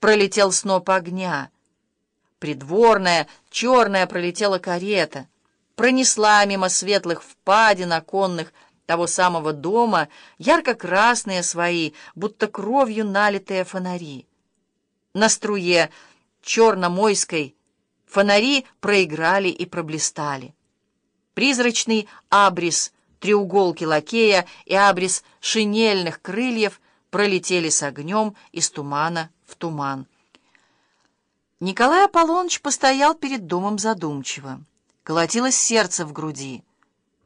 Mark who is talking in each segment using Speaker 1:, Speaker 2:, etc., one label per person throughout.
Speaker 1: пролетел сноп огня. Придворная, черная пролетела карета, пронесла мимо светлых впадин оконных того самого дома ярко-красные свои, будто кровью налитые фонари. На струе черно-мойской фонари проиграли и проблистали. Призрачный абрис треуголки лакея и абрис шинельных крыльев пролетели с огнем из тумана в туман. Николай Аполлоныч постоял перед домом задумчиво. Колотилось сердце в груди.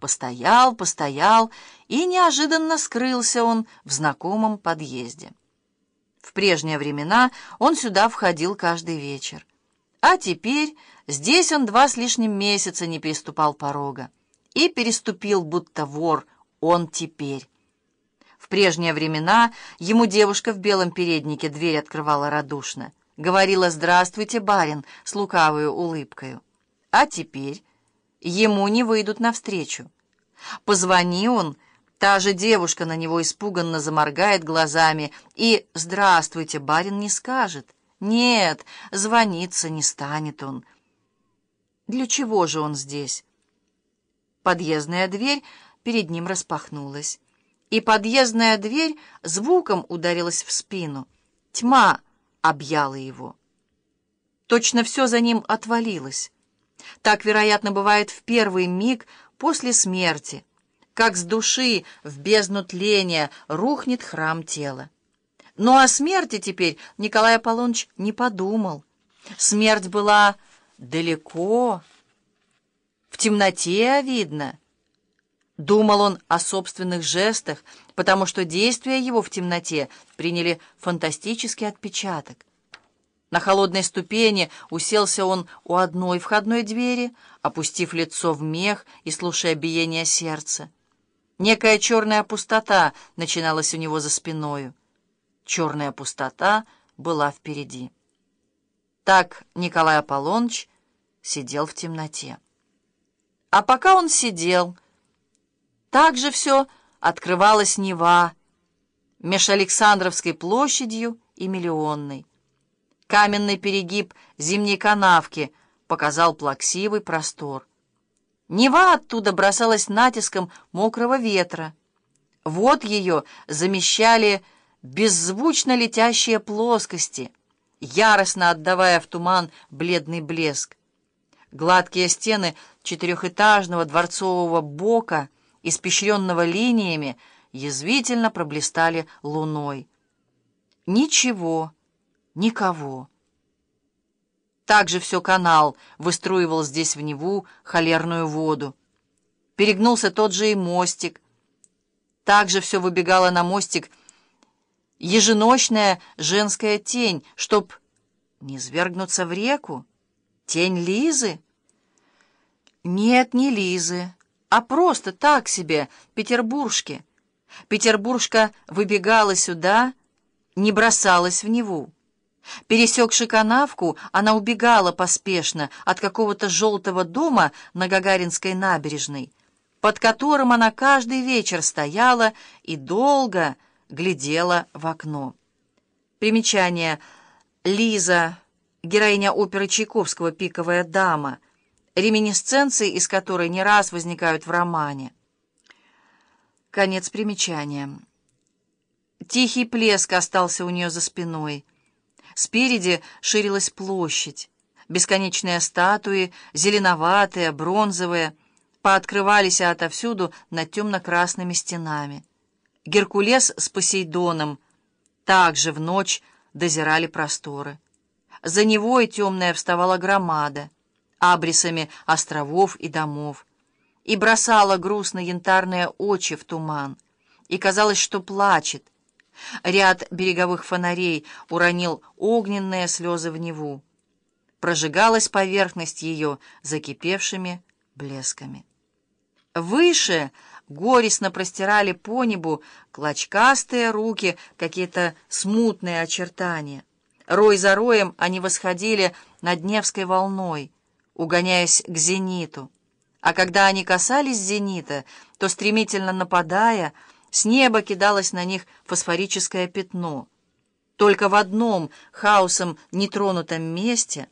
Speaker 1: Постоял, постоял, и неожиданно скрылся он в знакомом подъезде. В прежние времена он сюда входил каждый вечер. А теперь здесь он два с лишним месяца не переступал порога. И переступил, будто вор, он теперь. В прежние времена ему девушка в белом переднике дверь открывала радушно. Говорила «Здравствуйте, барин» с лукавою улыбкою. А теперь ему не выйдут навстречу. Позвони он, та же девушка на него испуганно заморгает глазами и «Здравствуйте, барин» не скажет. Нет, звониться не станет он. Для чего же он здесь? Подъездная дверь перед ним распахнулась, и подъездная дверь звуком ударилась в спину. Тьма объяла его. Точно все за ним отвалилось. Так, вероятно, бывает в первый миг после смерти, как с души в бездну тления рухнет храм тела. Но о смерти теперь Николай Аполлоныч не подумал. Смерть была далеко, в темноте видно. Думал он о собственных жестах, потому что действия его в темноте приняли фантастический отпечаток. На холодной ступени уселся он у одной входной двери, опустив лицо в мех и слушая биение сердца. Некая черная пустота начиналась у него за спиною. Черная пустота была впереди. Так Николай Аполлоныч сидел в темноте. А пока он сидел, так же все открывалась Нева меж Александровской площадью и Миллионной. Каменный перегиб зимней канавки показал плаксивый простор. Нева оттуда бросалась натиском мокрого ветра. Вот ее замещали беззвучно летящие плоскости, яростно отдавая в туман бледный блеск. Гладкие стены четырехэтажного дворцового бока, испещренного линиями, язвительно проблистали луной. Ничего, никого. Также все канал выструивал здесь в Неву холерную воду. Перегнулся тот же и мостик. Также все выбегало на мостик еженочная женская тень, чтоб не свергнуться в реку. Тень Лизы? Нет, не Лизы, а просто так себе, петербуржки. Петербуржка выбегала сюда, не бросалась в Неву. Пересекши канавку, она убегала поспешно от какого-то желтого дома на Гагаринской набережной, под которым она каждый вечер стояла и долго глядела в окно. Примечание. Лиза героиня оперы Чайковского «Пиковая дама», реминисценции из которой не раз возникают в романе. Конец примечания. Тихий плеск остался у нее за спиной. Спереди ширилась площадь. Бесконечные статуи, зеленоватые, бронзовые, пооткрывались отовсюду над темно-красными стенами. Геркулес с Посейдоном также в ночь дозирали просторы. За Невой темная вставала громада, абрисами островов и домов, и бросала грустно янтарные очи в туман, и казалось, что плачет. Ряд береговых фонарей уронил огненные слезы в Неву. Прожигалась поверхность ее закипевшими блесками. Выше горестно простирали по небу клочкастые руки, какие-то смутные очертания. Рой за роем они восходили над Невской волной, угоняясь к зениту. А когда они касались зенита, то, стремительно нападая, с неба кидалось на них фосфорическое пятно. Только в одном хаосом нетронутом месте